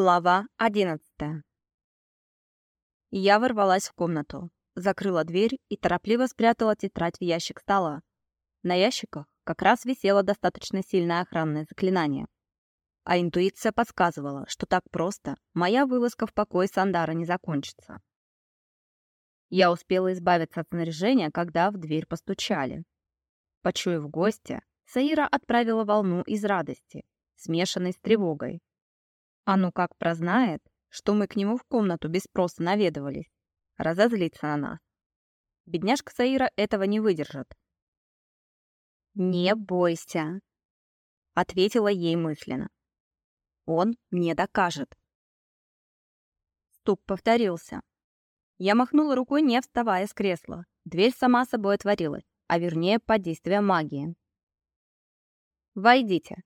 Глава одиннадцатая. Я ворвалась в комнату, закрыла дверь и торопливо спрятала тетрадь в ящик стола. На ящиках как раз висело достаточно сильное охранное заклинание. А интуиция подсказывала, что так просто моя вылазка в покой Сандара не закончится. Я успела избавиться от снаряжения, когда в дверь постучали. Почуяв гостя, Саира отправила волну из радости, смешанной с тревогой. А ну как прознает, что мы к нему в комнату без спроса наведывались, разозлится на нас. Бедняжка Саира этого не выдержит. «Не бойся», — ответила ей мысленно. «Он мне докажет». Стук повторился. Я махнула рукой, не вставая с кресла. Дверь сама собой отворилась, а вернее, под действием магии. «Войдите».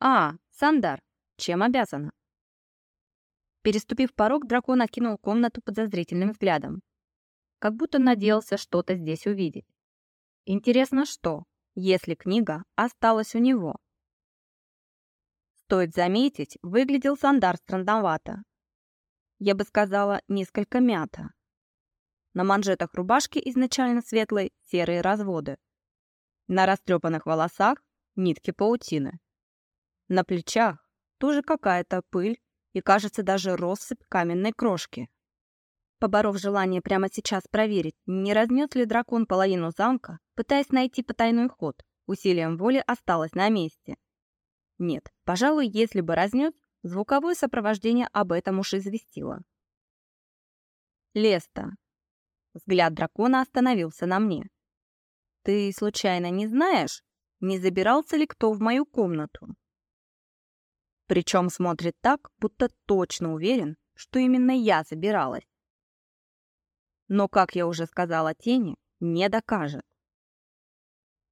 «А, Сандар, чем обязана?» Переступив порог, дракон окинул комнату подозрительным взглядом. Как будто надеялся что-то здесь увидеть. Интересно, что, если книга осталась у него? Стоит заметить, выглядел Сандар странновато. Я бы сказала, несколько мято. На манжетах рубашки изначально светлой серые разводы. На растрепанных волосах нитки паутины. На плечах тоже какая-то пыль и, кажется, даже россыпь каменной крошки. Поборов желание прямо сейчас проверить, не разнес ли дракон половину замка, пытаясь найти потайной ход, усилием воли осталось на месте. Нет, пожалуй, если бы разнес, звуковое сопровождение об этом уж известило. Леста. Взгляд дракона остановился на мне. «Ты случайно не знаешь, не забирался ли кто в мою комнату?» Причем смотрит так, будто точно уверен, что именно я забиралась. Но, как я уже сказала Тени, не докажет.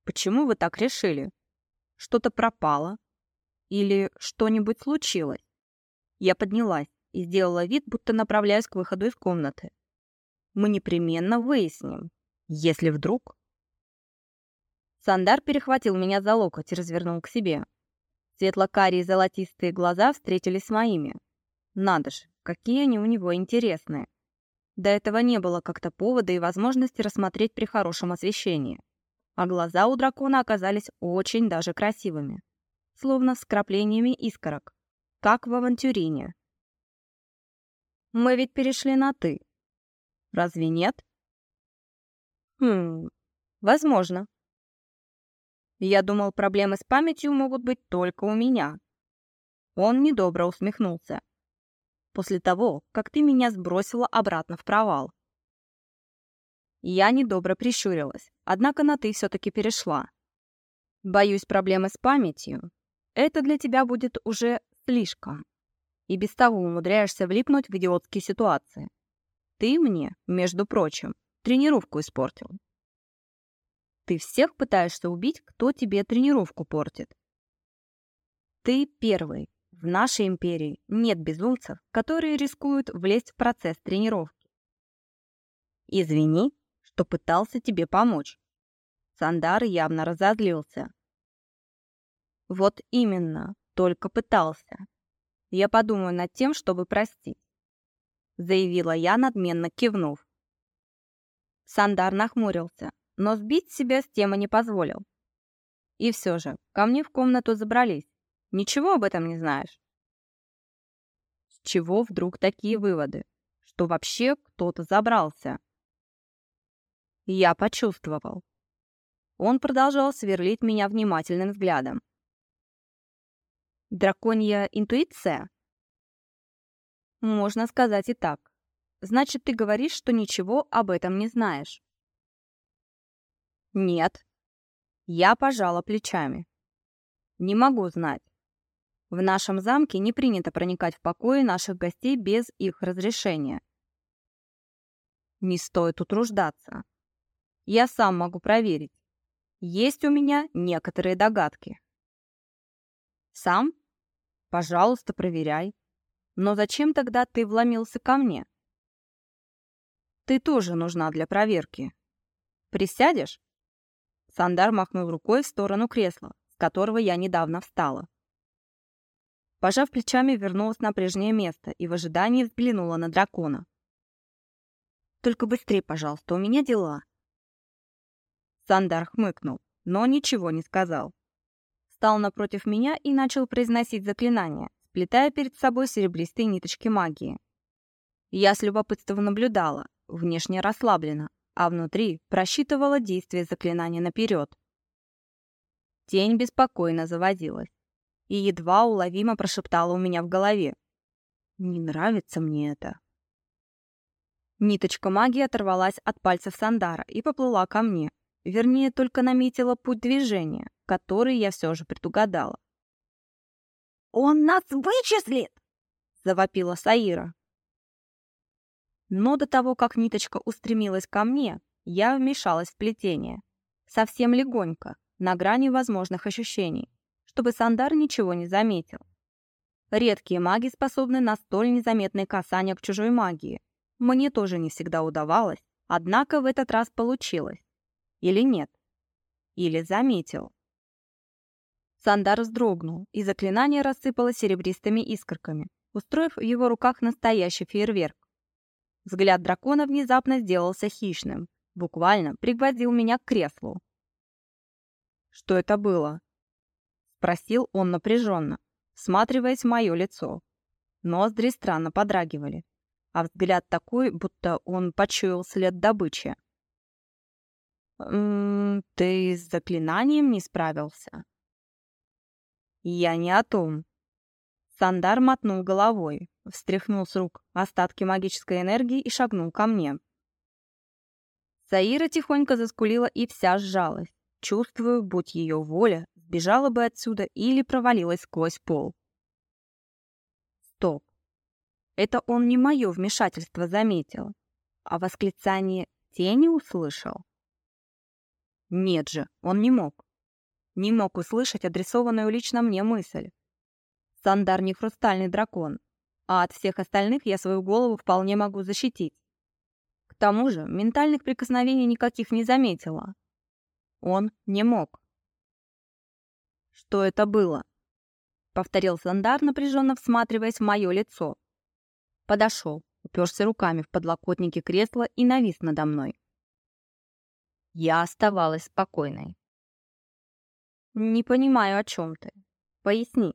Почему вы так решили? Что-то пропало? Или что-нибудь случилось? Я поднялась и сделала вид, будто направляюсь к выходу из комнаты. Мы непременно выясним, если вдруг... Сандар перехватил меня за локоть и развернул к себе. Светло-карие золотистые глаза встретились с моими. Надо же, какие они у него интересные. До этого не было как-то повода и возможности рассмотреть при хорошем освещении. А глаза у дракона оказались очень даже красивыми. Словно с краплениями искорок. Как в авантюрине. Мы ведь перешли на «ты». Разве нет? Хм, возможно. Я думал, проблемы с памятью могут быть только у меня. Он недобро усмехнулся. После того, как ты меня сбросила обратно в провал. Я недобро прищурилась, однако на «ты» все-таки перешла. Боюсь, проблемы с памятью. Это для тебя будет уже слишком. И без того умудряешься влипнуть в идиотские ситуации. Ты мне, между прочим, тренировку испортил. Ты всех пытаешься убить, кто тебе тренировку портит. Ты первый. В нашей империи нет безумцев, которые рискуют влезть в процесс тренировки. Извини, что пытался тебе помочь. Сандар явно разозлился. Вот именно, только пытался. Я подумаю над тем, чтобы простить. Заявила я, надменно кивнув. Сандар нахмурился но сбить себя с темы не позволил. И все же, ко мне в комнату забрались. Ничего об этом не знаешь? С чего вдруг такие выводы? Что вообще кто-то забрался? Я почувствовал. Он продолжал сверлить меня внимательным взглядом. Драконья интуиция? Можно сказать и так. Значит, ты говоришь, что ничего об этом не знаешь. Нет. Я пожала плечами. Не могу знать. В нашем замке не принято проникать в покои наших гостей без их разрешения. Не стоит утруждаться. Я сам могу проверить. Есть у меня некоторые догадки. Сам? Пожалуйста, проверяй. Но зачем тогда ты вломился ко мне? Ты тоже нужна для проверки. Присядешь? Сандар махнул рукой в сторону кресла, с которого я недавно встала. Пожав плечами, вернулась на прежнее место и в ожидании взглянула на дракона. «Только быстрее, пожалуйста, у меня дела». Сандар хмыкнул, но ничего не сказал. Стал напротив меня и начал произносить заклинания, сплетая перед собой серебристые ниточки магии. Я с любопытством наблюдала, внешне расслаблена, а внутри просчитывала действие заклинания наперед. Тень беспокойно заводилась и едва уловимо прошептала у меня в голове. «Не нравится мне это». Ниточка магии оторвалась от пальцев Сандара и поплыла ко мне. Вернее, только наметила путь движения, который я все же предугадала. «Он нас вычислит!» — завопила Саира. Но до того, как ниточка устремилась ко мне, я вмешалась в плетение. Совсем легонько, на грани возможных ощущений чтобы Сандар ничего не заметил. Редкие маги способны на столь незаметные касания к чужой магии. Мне тоже не всегда удавалось, однако в этот раз получилось. Или нет? Или заметил. Сандар вздрогнул, и заклинание рассыпалось серебристыми искорками, устроив в его руках настоящий фейерверк. Взгляд дракона внезапно сделался хищным, буквально пригвоздил меня к креслу. Что это было? Спросил он напряженно, всматриваясь в мое лицо. Ноздри странно подрагивали, а взгляд такой, будто он почуял след добычи. «М -м, «Ты с заклинанием не справился?» «Я не о том». Сандар мотнул головой, встряхнул с рук остатки магической энергии и шагнул ко мне. Саира тихонько заскулила и вся сжалась. Чувствую, будь ее воля, сбежала бы отсюда или провалилась сквозь пол. Стоп. Это он не мое вмешательство заметил, а восклицание тени услышал. Нет же, он не мог. Не мог услышать адресованную лично мне мысль. Сандар не хрустальный дракон, а от всех остальных я свою голову вполне могу защитить. К тому же ментальных прикосновений никаких не заметила. Он не мог. «Что это было?» — повторил Сандар, напряженно всматриваясь в мое лицо. Подошел, уперся руками в подлокотники кресла и навис надо мной. Я оставалась спокойной. «Не понимаю, о чем ты. Поясни».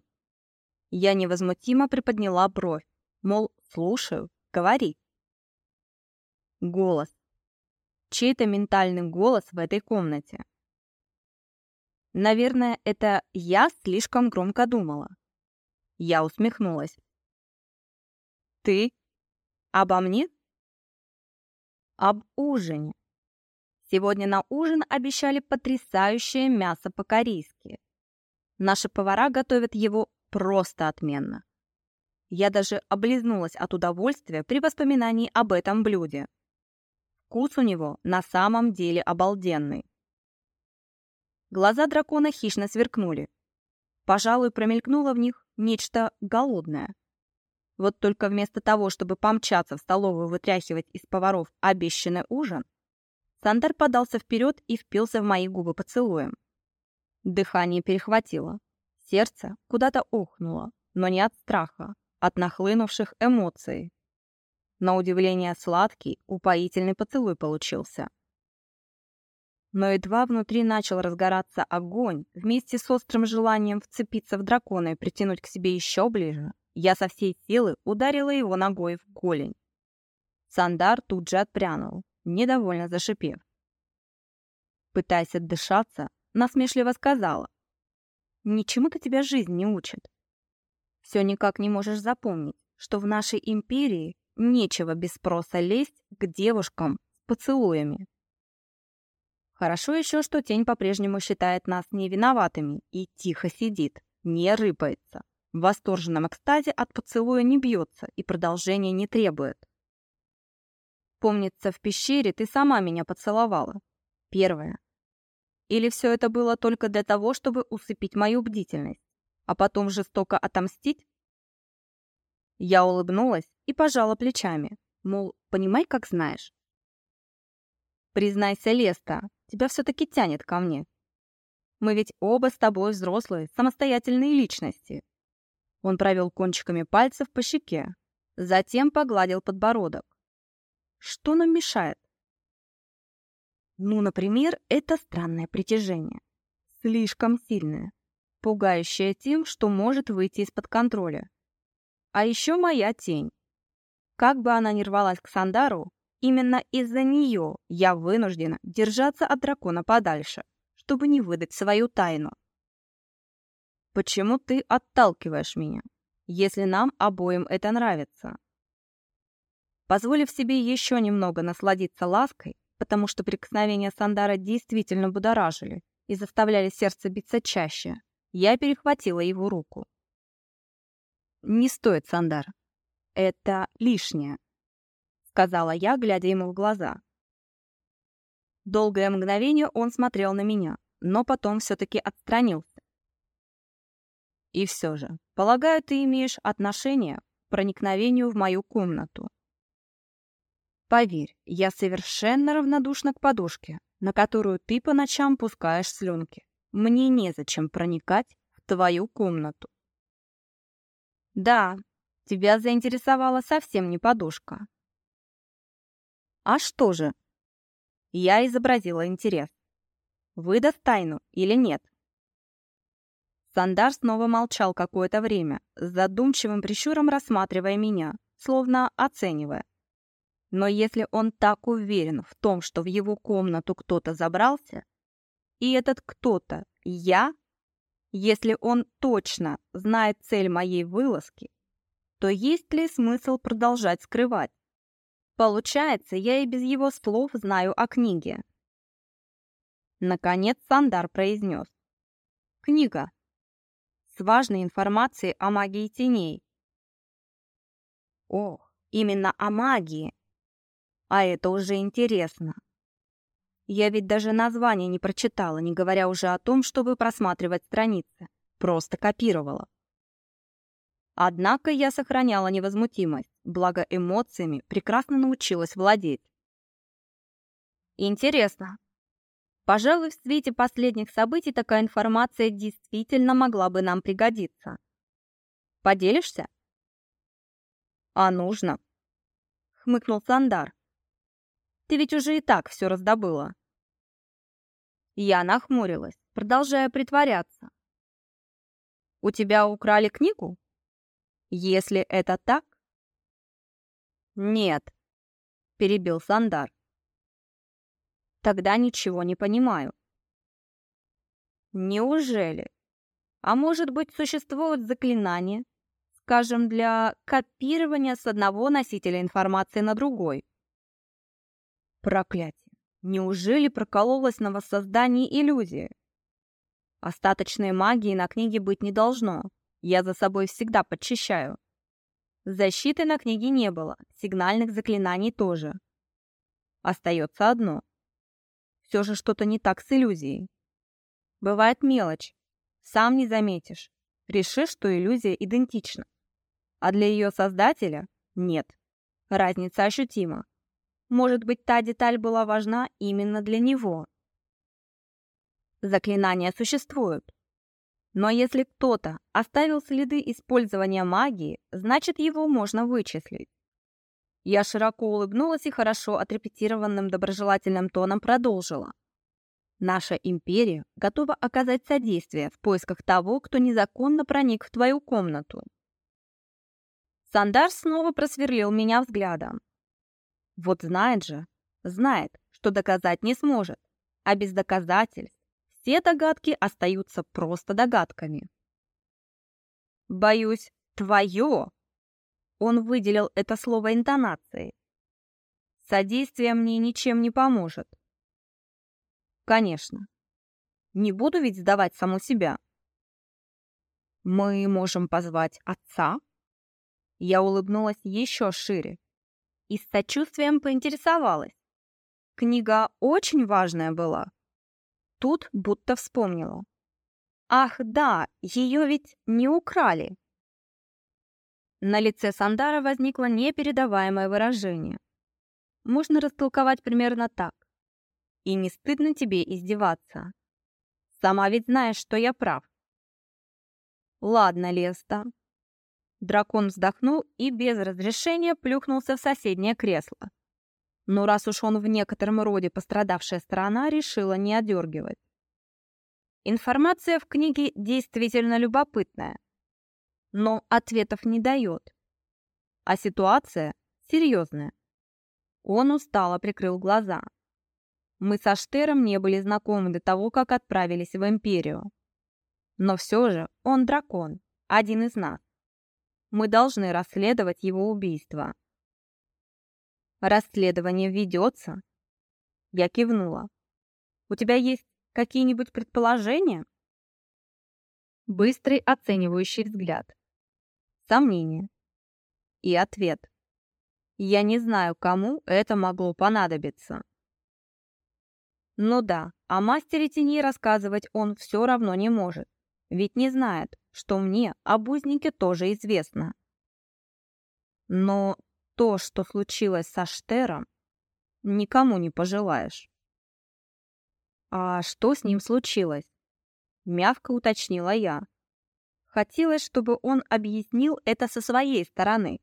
Я невозмутимо приподняла бровь, мол, слушаю, говори. Голос. Чей-то ментальный голос в этой комнате. Наверное, это я слишком громко думала. Я усмехнулась. Ты? Обо мне? Об ужине. Сегодня на ужин обещали потрясающее мясо по-корейски. Наши повара готовят его просто отменно. Я даже облизнулась от удовольствия при воспоминании об этом блюде. Вкус у него на самом деле обалденный. Глаза дракона хищно сверкнули. Пожалуй, промелькнуло в них нечто голодное. Вот только вместо того, чтобы помчаться в столовую вытряхивать из поваров обещанный ужин, Сандер подался вперед и впился в мои губы поцелуем. Дыхание перехватило. Сердце куда-то ухнуло, но не от страха, от нахлынувших эмоций. На удивление сладкий, упоительный поцелуй получился но едва внутри начал разгораться огонь, вместе с острым желанием вцепиться в дракона и притянуть к себе еще ближе, я со всей силы ударила его ногой в голень. Сандар тут же отпрянул, недовольно зашипев. Пытаясь отдышаться, насмешливо сказала. «Ничему-то тебя жизнь не учит. Все никак не можешь запомнить, что в нашей империи нечего без спроса лезть к девушкам с поцелуями. Хорошо еще, что тень по-прежнему считает нас невиноватыми и тихо сидит, не рыпается. В восторженном экстазе от поцелуя не бьется и продолжения не требует. Помнится, в пещере ты сама меня поцеловала. Первое. Или все это было только для того, чтобы усыпить мою бдительность, а потом жестоко отомстить? Я улыбнулась и пожала плечами, мол, понимай, как знаешь. Признайся, Леста, тебя все-таки тянет ко мне. Мы ведь оба с тобой взрослые, самостоятельные личности. Он провел кончиками пальцев по щеке, затем погладил подбородок. Что нам мешает? Ну, например, это странное притяжение. Слишком сильное, пугающее тем, что может выйти из-под контроля. А еще моя тень. Как бы она ни рвалась к Сандару, именно из-за нее я вынуждена держаться от дракона подальше, чтобы не выдать свою тайну. Почему ты отталкиваешь меня, если нам обоим это нравится? Позволив себе еще немного насладиться лаской, потому что прикосновения Сандара действительно будоражили и заставляли сердце биться чаще, я перехватила его руку. «Не стоит, Сандар. Это лишнее», — сказала я, глядя ему в глаза. Долгое мгновение он смотрел на меня, но потом все-таки отстранился. «И все же, полагаю, ты имеешь отношение к проникновению в мою комнату. Поверь, я совершенно равнодушна к подушке, на которую ты по ночам пускаешь слюнки. Мне незачем проникать в твою комнату. Да, тебя заинтересовала совсем не подушка. А что же? Я изобразила интерес. Выдаст тайну или нет? Сандар снова молчал какое-то время, с задумчивым прищуром рассматривая меня, словно оценивая. Но если он так уверен в том, что в его комнату кто-то забрался, и этот кто-то я, если он точно знает цель моей вылазки, то есть ли смысл продолжать скрывать? Получается, я и без его слов знаю о книге. Наконец Сандар произнес. Книга. С важной информацией о магии теней. Ох, именно о магии, а это уже интересно. Я ведь даже название не прочитала, не говоря уже о том, чтобы просматривать страницы. Просто копировала. Однако я сохраняла невозмутимость, благо эмоциями прекрасно научилась владеть. Интересно. Пожалуй, в свете последних событий такая информация действительно могла бы нам пригодиться. Поделишься? А нужно. Хмыкнул Сандар. Ты ведь уже и так все раздобыла». Я нахмурилась, продолжая притворяться. «У тебя украли книгу? Если это так...» «Нет», — перебил Сандар. «Тогда ничего не понимаю». «Неужели? А может быть, существуют заклинания, скажем, для копирования с одного носителя информации на другой?» Проклятие! Неужели прокололась на воссоздании иллюзии? Остаточной магии на книге быть не должно. Я за собой всегда подчищаю. Защиты на книге не было, сигнальных заклинаний тоже. Остается одно. Все же что-то не так с иллюзией. Бывает мелочь. Сам не заметишь. Решишь, что иллюзия идентична. А для ее создателя – нет. Разница ощутима. Может быть, та деталь была важна именно для него. Заклинания существуют. Но если кто-то оставил следы использования магии, значит, его можно вычислить. Я широко улыбнулась и хорошо отрепетированным доброжелательным тоном продолжила. Наша империя готова оказать содействие в поисках того, кто незаконно проник в твою комнату. Сандар снова просверлил меня взглядом. Вот знает же, знает, что доказать не сможет, а без доказательств все догадки остаются просто догадками. Боюсь, твое. Он выделил это слово интонацией. Содействие мне ничем не поможет. Конечно. Не буду ведь сдавать саму себя. Мы можем позвать отца? Я улыбнулась еще шире и с сочувствием поинтересовалась. Книга очень важная была. Тут будто вспомнила. Ах, да, ее ведь не украли. На лице Сандара возникло непередаваемое выражение. Можно растолковать примерно так. И не стыдно тебе издеваться. Сама ведь знаешь, что я прав. Ладно, Леста. Дракон вздохнул и без разрешения плюхнулся в соседнее кресло. Но раз уж он в некотором роде пострадавшая сторона, решила не одергивать. Информация в книге действительно любопытная, но ответов не дает. А ситуация серьезная. Он устало прикрыл глаза. Мы со Штером не были знакомы до того, как отправились в Империю. Но все же он дракон, один из нас. Мы должны расследовать его убийство. Расследование ведется. Я кивнула. У тебя есть какие-нибудь предположения? Быстрый оценивающий взгляд. Сомнение. И ответ. Я не знаю, кому это могло понадобиться. Ну да, о мастере теней рассказывать он все равно не может, ведь не знает, что мне об узнике тоже известно. Но то, что случилось со Штером, никому не пожелаешь. А что с ним случилось? Мягко уточнила я. Хотелось, чтобы он объяснил это со своей стороны,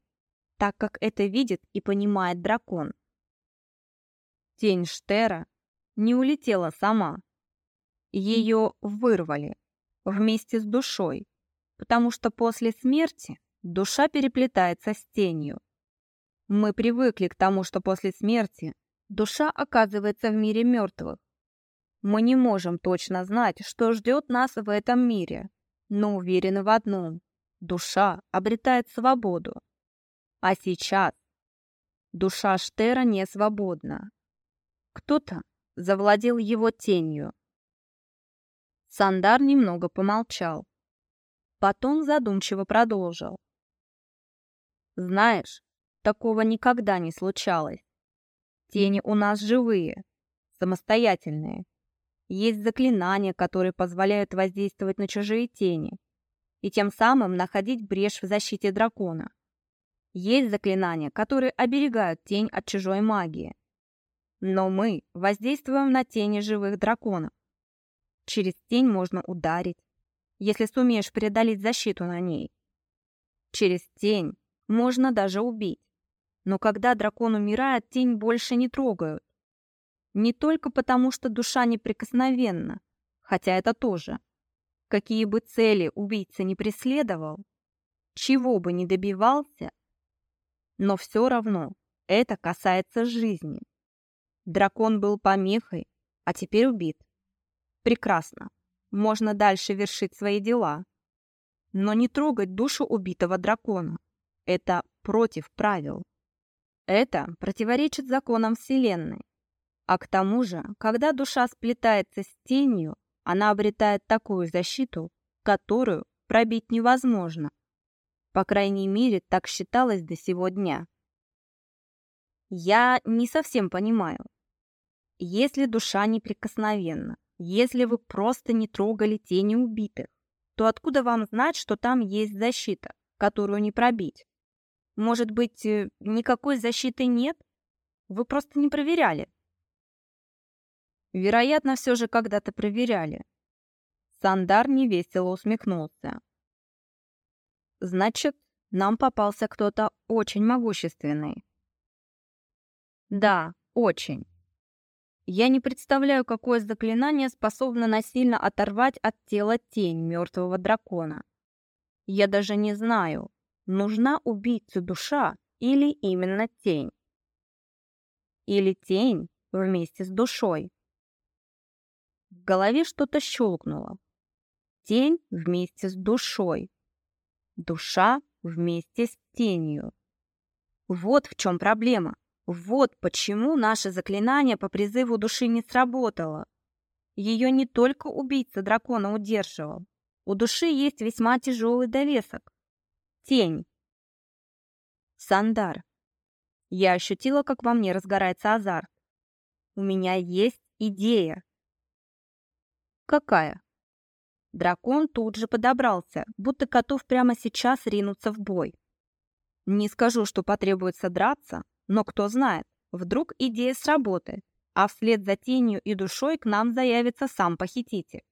так как это видит и понимает дракон. Тень Штера не улетела сама. Ее вырвали вместе с душой, потому что после смерти душа переплетается с тенью. Мы привыкли к тому, что после смерти душа оказывается в мире мертвых. Мы не можем точно знать, что ждет нас в этом мире, но уверены в одном – душа обретает свободу. А сейчас душа Штера не свободна. Кто-то завладел его тенью. Сандар немного помолчал. Потом задумчиво продолжил. «Знаешь, такого никогда не случалось. Тени у нас живые, самостоятельные. Есть заклинания, которые позволяют воздействовать на чужие тени и тем самым находить брешь в защите дракона. Есть заклинания, которые оберегают тень от чужой магии. Но мы воздействуем на тени живых драконов. Через тень можно ударить, если сумеешь преодолеть защиту на ней. Через тень можно даже убить. Но когда дракон умирает, тень больше не трогают. Не только потому, что душа неприкосновенна, хотя это тоже. Какие бы цели убийца не преследовал, чего бы ни добивался, но все равно это касается жизни. Дракон был помехой, а теперь убит. Прекрасно. Можно дальше вершить свои дела. Но не трогать душу убитого дракона. Это против правил. Это противоречит законам Вселенной. А к тому же, когда душа сплетается с тенью, она обретает такую защиту, которую пробить невозможно. По крайней мере, так считалось до сего дня. Я не совсем понимаю. Если душа неприкосновенна, если вы просто не трогали тени убитых, то откуда вам знать, что там есть защита, которую не пробить? Может быть, э, никакой защиты нет? Вы просто не проверяли. Вероятно, все же когда-то проверяли. Сандар невесело усмехнулся. Значит, нам попался кто-то очень могущественный. Да, очень. Я не представляю, какое заклинание способно насильно оторвать от тела тень мертвого дракона. Я даже не знаю, нужна убийцу душа или именно тень. Или тень вместе с душой. В голове что-то щелкнуло. Тень вместе с душой. Душа вместе с тенью. Вот в чем проблема. Вот почему наше заклинание по призыву души не сработало. Ее не только убийца дракона удерживал. У души есть весьма тяжелый довесок. Тень. Сандар. Я ощутила, как во мне разгорается азарт. У меня есть идея. Какая? Дракон тут же подобрался, будто готов прямо сейчас ринуться в бой. Не скажу, что потребуется драться, но кто знает, вдруг идея сработает, а вслед за тенью и душой к нам заявится сам похититель.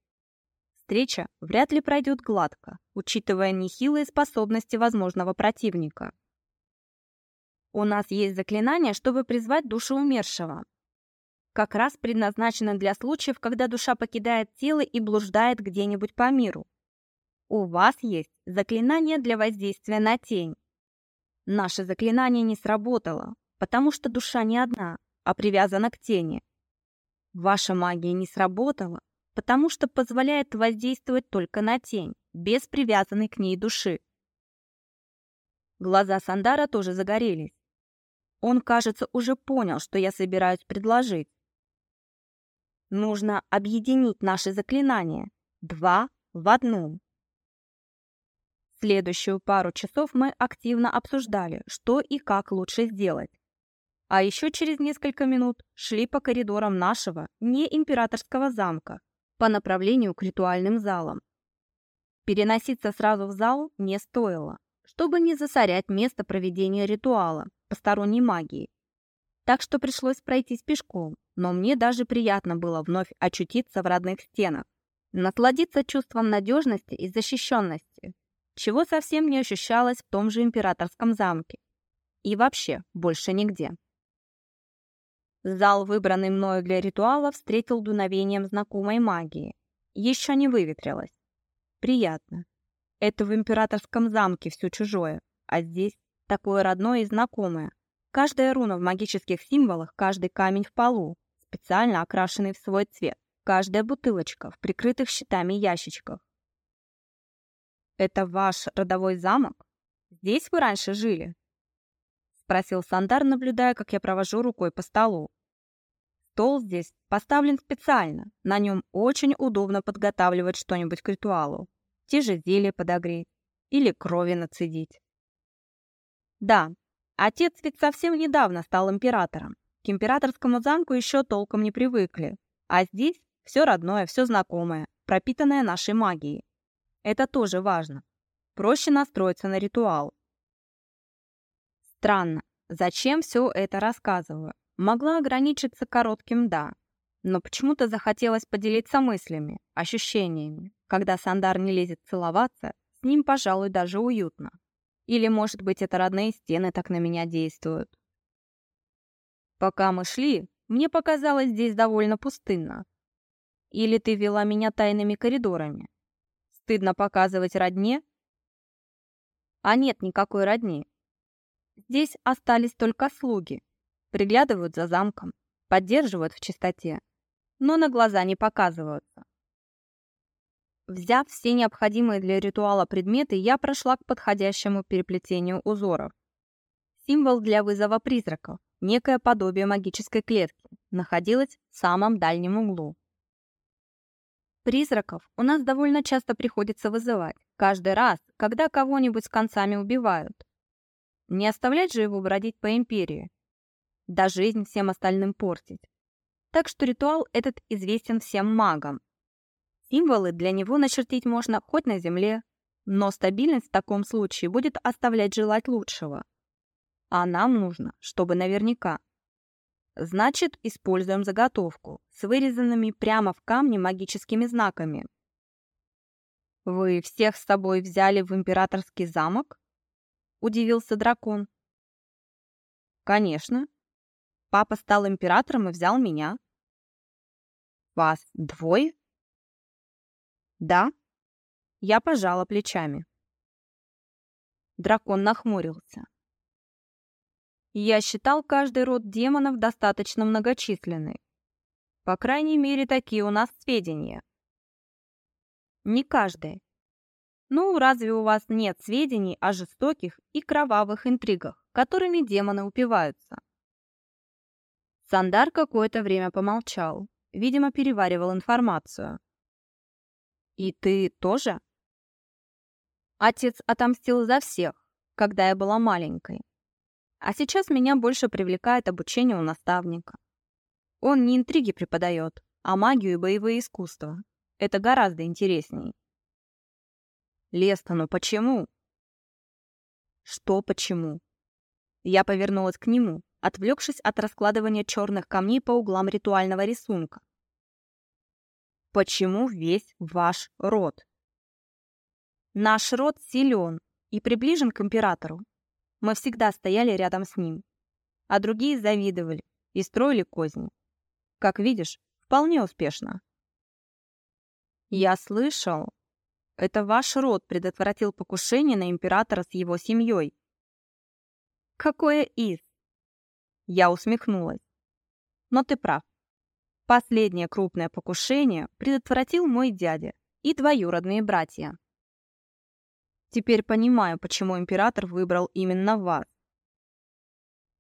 встреча вряд ли пройдет гладко, учитывая нехилые способности возможного противника. У нас есть заклинание, чтобы призвать душу умершего. Как раз предназначено для случаев, когда душа покидает тело и блуждает где-нибудь по миру. У вас есть заклинание для воздействия на тень. Наше заклинание не сработало, потому что душа не одна, а привязана к тени. Ваша магия не сработала, потому что позволяет воздействовать только на тень, без привязанной к ней души. Глаза Сандара тоже загорелись. Он, кажется, уже понял, что я собираюсь предложить. Нужно объединить наши заклинания. Два в одном. Следующую пару часов мы активно обсуждали, что и как лучше сделать. А еще через несколько минут шли по коридорам нашего, не императорского замка, по направлению к ритуальным залам. Переноситься сразу в зал не стоило, чтобы не засорять место проведения ритуала посторонней магии. Так что пришлось пройтись пешком, но мне даже приятно было вновь очутиться в родных стенах, насладиться чувством надежности и защищенности, чего совсем не ощущалось в том же императорском замке. И вообще больше нигде. Зал, выбранный мною для ритуала, встретил дуновением знакомой магии. Еще не выветрилось. Приятно. Это в императорском замке все чужое, а здесь такое родное и знакомое. Каждая руна в магических символах, каждый камень в полу, специально окрашенный в свой цвет, каждая бутылочка в прикрытых щитами ящичках. «Это ваш родовой замок? Здесь вы раньше жили?» Спросил Сандар, наблюдая, как я провожу рукой по столу. Стол здесь поставлен специально, на нем очень удобно подготавливать что-нибудь к ритуалу. Те же зелья подогреть или крови нацедить. Да, отец ведь совсем недавно стал императором. К императорскому замку еще толком не привыкли. А здесь все родное, все знакомое, пропитанное нашей магией. Это тоже важно. Проще настроиться на ритуал. Странно, зачем все это рассказываю? Могла ограничиться коротким «да», но почему-то захотелось поделиться мыслями, ощущениями. Когда Сандар не лезет целоваться, с ним, пожалуй, даже уютно. Или, может быть, это родные стены так на меня действуют. Пока мы шли, мне показалось здесь довольно пустынно. Или ты вела меня тайными коридорами? Стыдно показывать родне? А нет никакой родни. Здесь остались только слуги, приглядывают за замком, поддерживают в чистоте, но на глаза не показываются. Взяв все необходимые для ритуала предметы, я прошла к подходящему переплетению узоров. Символ для вызова призраков, некое подобие магической клетки, находилось в самом дальнем углу. Призраков у нас довольно часто приходится вызывать, каждый раз, когда кого-нибудь с концами убивают. Не оставлять же его бродить по империи, да жизнь всем остальным портить. Так что ритуал этот известен всем магам. Символы для него начертить можно хоть на земле, но стабильность в таком случае будет оставлять желать лучшего. А нам нужно, чтобы наверняка. Значит, используем заготовку с вырезанными прямо в камне магическими знаками. «Вы всех с собой взяли в императорский замок?» – удивился дракон. «Конечно», Папа стал императором и взял меня. Вас двое? Да. Я пожала плечами. Дракон нахмурился. Я считал каждый род демонов достаточно многочисленный. По крайней мере, такие у нас сведения. Не каждый. Ну, разве у вас нет сведений о жестоких и кровавых интригах, которыми демоны упиваются? Сандар какое-то время помолчал, видимо, переваривал информацию. «И ты тоже?» Отец отомстил за всех, когда я была маленькой. А сейчас меня больше привлекает обучение у наставника. Он не интриги преподает, а магию и боевые искусства. Это гораздо интересней. Леста, ну почему? Что почему? Я повернулась к нему, отвлекшись от раскладывания черных камней по углам ритуального рисунка. Почему весь ваш род? Наш род силен и приближен к императору. Мы всегда стояли рядом с ним, а другие завидовали и строили козни. Как видишь, вполне успешно. Я слышал, это ваш род предотвратил покушение на императора с его семьей. Какое из? Я усмехнулась. Но ты прав. Последнее крупное покушение предотвратил мой дядя и двоюродные братья. Теперь понимаю, почему император выбрал именно вас.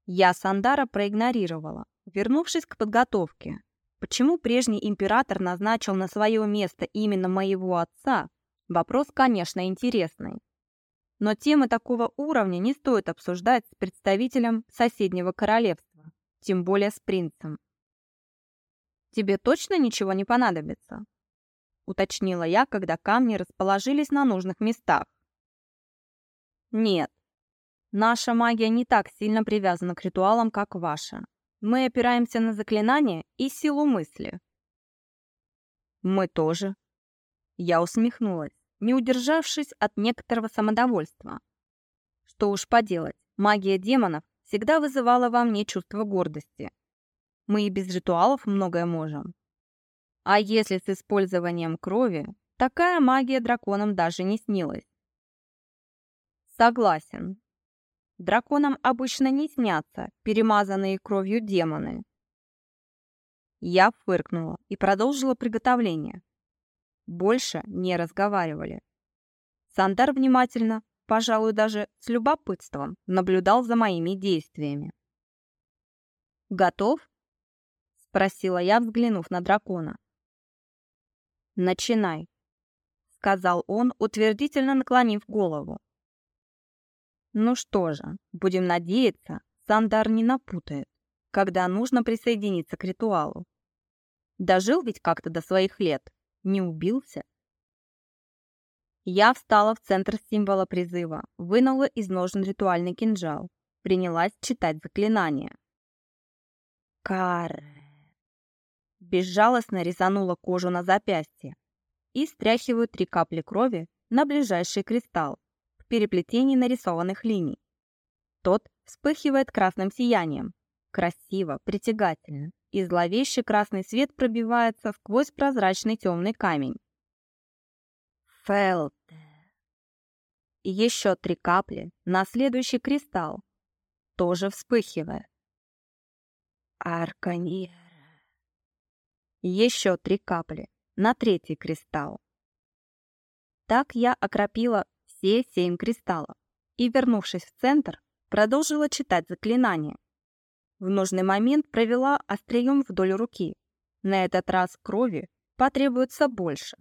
Я Сандара проигнорировала, вернувшись к подготовке. Почему прежний император назначил на свое место именно моего отца, вопрос, конечно, интересный. Но темы такого уровня не стоит обсуждать с представителем соседнего королевства, тем более с принцем. «Тебе точно ничего не понадобится?» — уточнила я, когда камни расположились на нужных местах. «Нет, наша магия не так сильно привязана к ритуалам, как ваша. Мы опираемся на заклинания и силу мысли». «Мы тоже». Я усмехнулась не удержавшись от некоторого самодовольства. Что уж поделать, магия демонов всегда вызывала во мне чувство гордости. Мы и без ритуалов многое можем. А если с использованием крови, такая магия драконам даже не снилась. Согласен. Драконам обычно не снятся перемазанные кровью демоны. Я фыркнула и продолжила приготовление. Больше не разговаривали. Сандар внимательно, пожалуй, даже с любопытством, наблюдал за моими действиями. «Готов?» — спросила я, взглянув на дракона. «Начинай», — сказал он, утвердительно наклонив голову. «Ну что же, будем надеяться, Сандар не напутает, когда нужно присоединиться к ритуалу. Дожил ведь как-то до своих лет». Не убился? Я встала в центр символа призыва, вынула из ножен ритуальный кинжал, принялась читать заклинание. Кар. Безжалостно резанула кожу на запястье и стряхиваю три капли крови на ближайший кристалл в переплетении нарисованных линий. Тот вспыхивает красным сиянием. Красиво, притягательно и зловещий красный свет пробивается сквозь прозрачный темный камень. Фелте. Еще три капли на следующий кристалл, тоже вспыхивая. Арканьера. Еще три капли на третий кристалл. Так я окропила все семь кристаллов и, вернувшись в центр, продолжила читать заклинание. В нужный момент провела острием вдоль руки. На этот раз крови потребуется больше.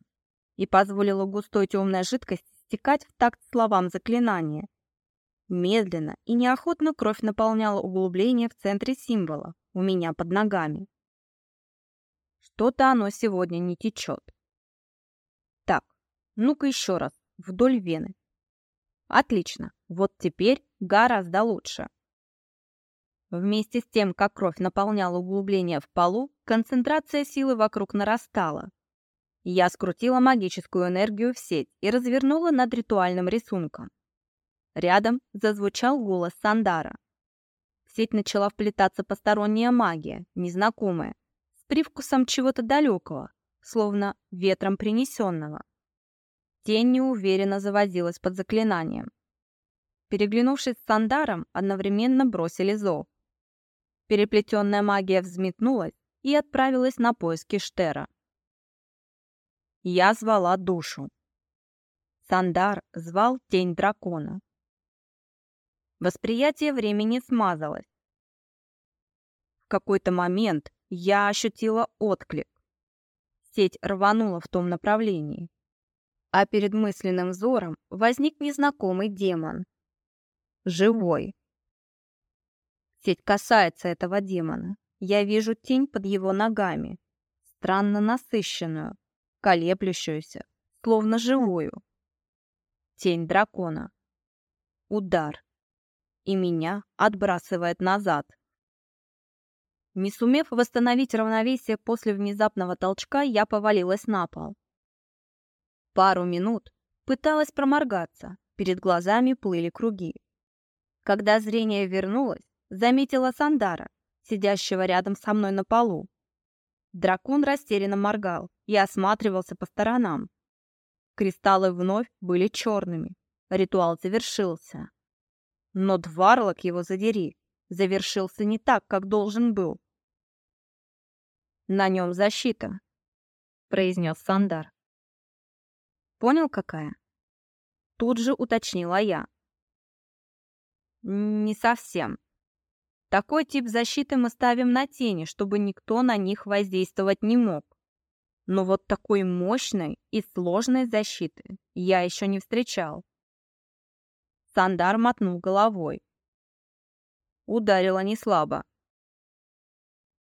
И позволила густой темной жидкости стекать в такт словам заклинания. Медленно и неохотно кровь наполняла углубление в центре символа, у меня под ногами. Что-то оно сегодня не течет. Так, ну-ка еще раз, вдоль вены. Отлично, вот теперь гораздо лучше. Вместе с тем, как кровь наполняла углубление в полу, концентрация силы вокруг нарастала. Я скрутила магическую энергию в сеть и развернула над ритуальным рисунком. Рядом зазвучал голос Сандара. В сеть начала вплетаться посторонняя магия, незнакомая, с привкусом чего-то далекого, словно ветром принесенного. Тень неуверенно завозилась под заклинанием. Переглянувшись с Сандаром, одновременно бросили зов. Переплетенная магия взметнулась и отправилась на поиски Штера. Я звала душу. Сандар звал тень дракона. Восприятие времени смазалось. В какой-то момент я ощутила отклик. Сеть рванула в том направлении. А перед мысленным взором возник незнакомый демон. Живой. Сеть касается этого демона. Я вижу тень под его ногами, странно насыщенную, колеблющуюся, словно живую. Тень дракона. Удар. И меня отбрасывает назад. Не сумев восстановить равновесие после внезапного толчка, я повалилась на пол. Пару минут пыталась проморгаться, перед глазами плыли круги. Когда зрение вернулось, заметила Сандара, сидящего рядом со мной на полу. Дракон растерянно моргал и осматривался по сторонам. Кристаллы вновь были черными. Ритуал завершился. Но Дварлок его задери, завершился не так, как должен был. «На нем защита», — произнес Сандар. «Понял, какая?» Тут же уточнила я. «Не совсем. Такой тип защиты мы ставим на тени, чтобы никто на них воздействовать не мог. Но вот такой мощной и сложной защиты я еще не встречал. Сандар мотнул головой. Ударила не слабо.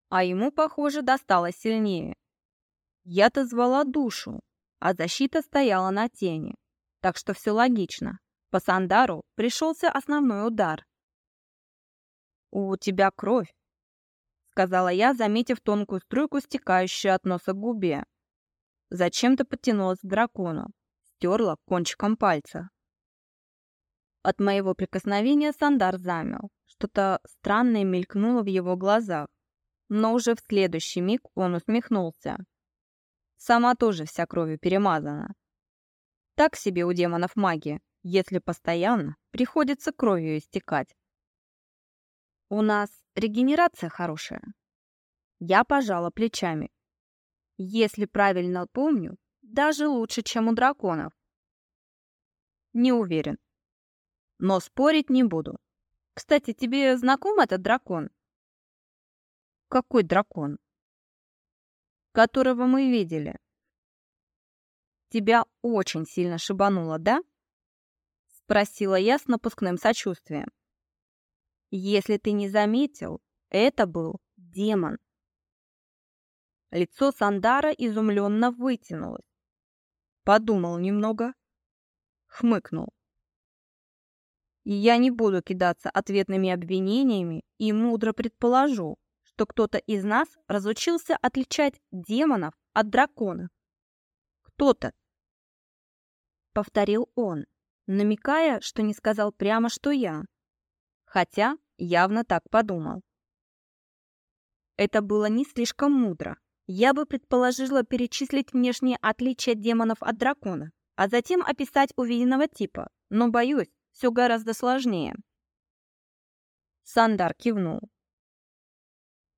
А ему, похоже, досталось сильнее. Я-то звала душу, а защита стояла на тени. Так что все логично. По Сандару пришелся основной удар. «У тебя кровь», — сказала я, заметив тонкую струйку, стекающую от носа к губе. Зачем-то подтянулась к дракону, стерла кончиком пальца. От моего прикосновения Сандар замел. Что-то странное мелькнуло в его глазах. Но уже в следующий миг он усмехнулся. Сама тоже вся кровью перемазана. Так себе у демонов магия, если постоянно приходится кровью истекать. У нас регенерация хорошая. Я пожала плечами. Если правильно помню, даже лучше, чем у драконов. Не уверен. Но спорить не буду. Кстати, тебе знаком этот дракон? Какой дракон? Которого мы видели. Тебя очень сильно шибануло, да? Спросила я с напускным сочувствием. Если ты не заметил, это был демон. Лицо Сандара изумленно вытянулось. Подумал немного, хмыкнул. Я не буду кидаться ответными обвинениями и мудро предположу, что кто-то из нас разучился отличать демонов от драконов. Кто-то. Повторил он, намекая, что не сказал прямо, что я. Хотя явно так подумал. Это было не слишком мудро. Я бы предположила перечислить внешние отличия демонов от дракона, а затем описать увиденного типа, но, боюсь, все гораздо сложнее. Сандар кивнул.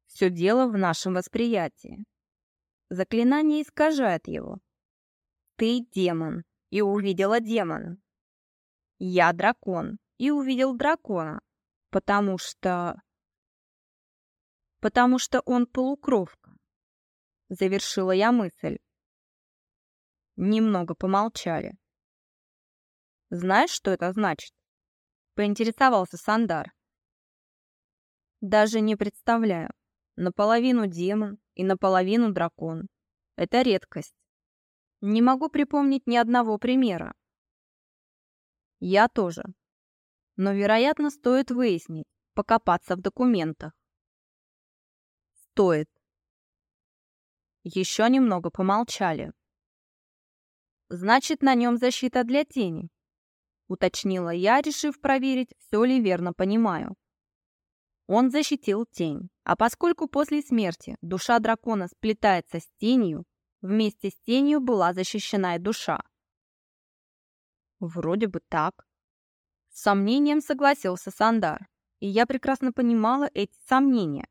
Все дело в нашем восприятии. Заклинание искажает его. Ты демон и увидела демона. Я дракон и увидел дракона, потому что... Потому что он полукровка завершила я мысль. Немного помолчали. «Знаешь, что это значит?» — поинтересовался Сандар. «Даже не представляю. Наполовину демон и наполовину дракон. Это редкость. Не могу припомнить ни одного примера. Я тоже. Но, вероятно, стоит выяснить, покопаться в документах. Стоит. Еще немного помолчали. «Значит, на нем защита для тени», — уточнила я, решив проверить, все ли верно понимаю. Он защитил тень, а поскольку после смерти душа дракона сплетается с тенью, вместе с тенью была защищена и душа. Вроде бы так. С сомнением согласился Сандар, и я прекрасно понимала эти сомнения.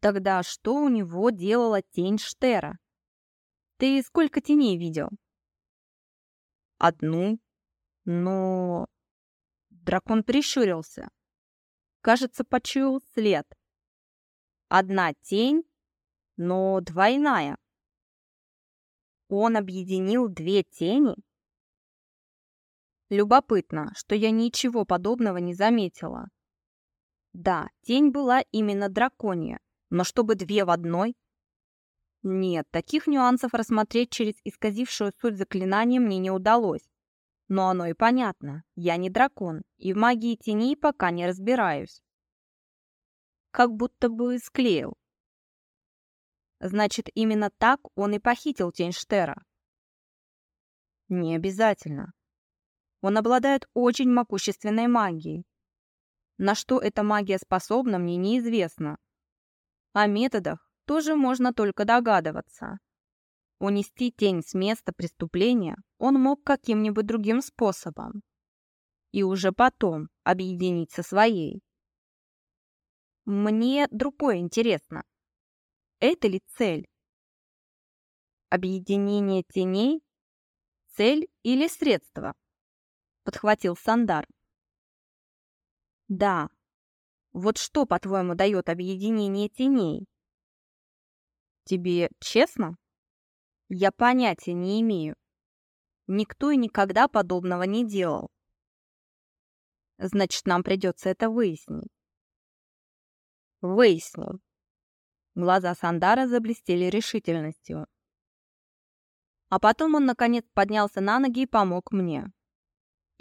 Тогда что у него делала тень Штера? Ты сколько теней видел? Одну. Но... Дракон прищурился. Кажется, почуял след. Одна тень, но двойная. Он объединил две тени? Любопытно, что я ничего подобного не заметила. Да, тень была именно драконья, но чтобы две в одной? Нет, таких нюансов рассмотреть через исказившую суть заклинания мне не удалось. Но оно и понятно. Я не дракон, и в магии теней пока не разбираюсь. как будто бы склеил. Значит, именно так он и похитил тень Штера. Не обязательно. Он обладает очень могущественной магией. На что эта магия способна, мне неизвестно. О методах тоже можно только догадываться. Унести тень с места преступления он мог каким-нибудь другим способом. И уже потом объединить со своей. Мне другое интересно. Это ли цель? Объединение теней? Цель или средство? Подхватил Сандар. Да. Вот что, по-твоему, дает объединение теней? Тебе честно? Я понятия не имею. Никто и никогда подобного не делал. Значит, нам придется это выяснить. Выясним. Глаза Сандара заблестели решительностью. А потом он, наконец, поднялся на ноги и помог мне.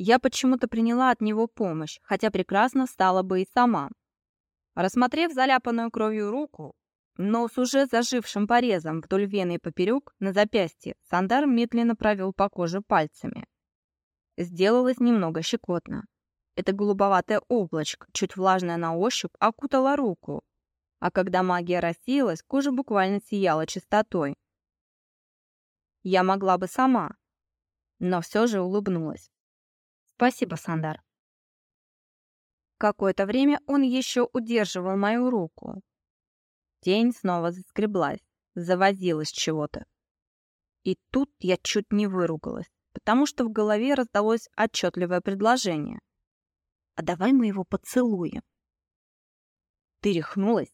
Я почему-то приняла от него помощь, хотя прекрасно встала бы и сама. Рассмотрев заляпанную кровью руку, но с уже зажившим порезом вдоль вены и поперек на запястье Сандар медленно провел по коже пальцами. Сделалось немного щекотно. Это голубоватое облачко, чуть влажное на ощупь, окутало руку. А когда магия рассеялась, кожа буквально сияла чистотой. Я могла бы сама, но все же улыбнулась. Спасибо, Сандар. Какое-то время он еще удерживал мою руку, Тень снова заскреблась, завозилась чего-то. И тут я чуть не выругалась, потому что в голове раздалось отчетливое предложение. «А давай мы его поцелуем». Ты рехнулась?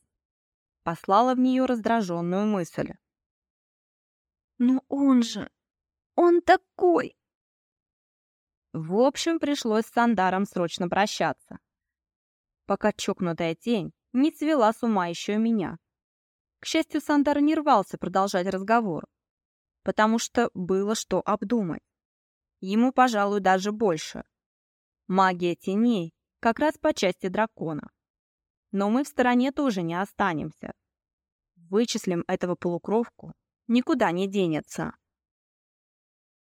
Послала в нее раздраженную мысль. «Ну он же... Он такой!» В общем, пришлось с Сандаром срочно прощаться, пока чокнутая тень не свела с ума еще меня. К счастью, Сандар не рвался продолжать разговор, потому что было что обдумать. Ему, пожалуй, даже больше. Магия теней как раз по части дракона. Но мы в стороне тоже не останемся. Вычислим этого полукровку, никуда не денется.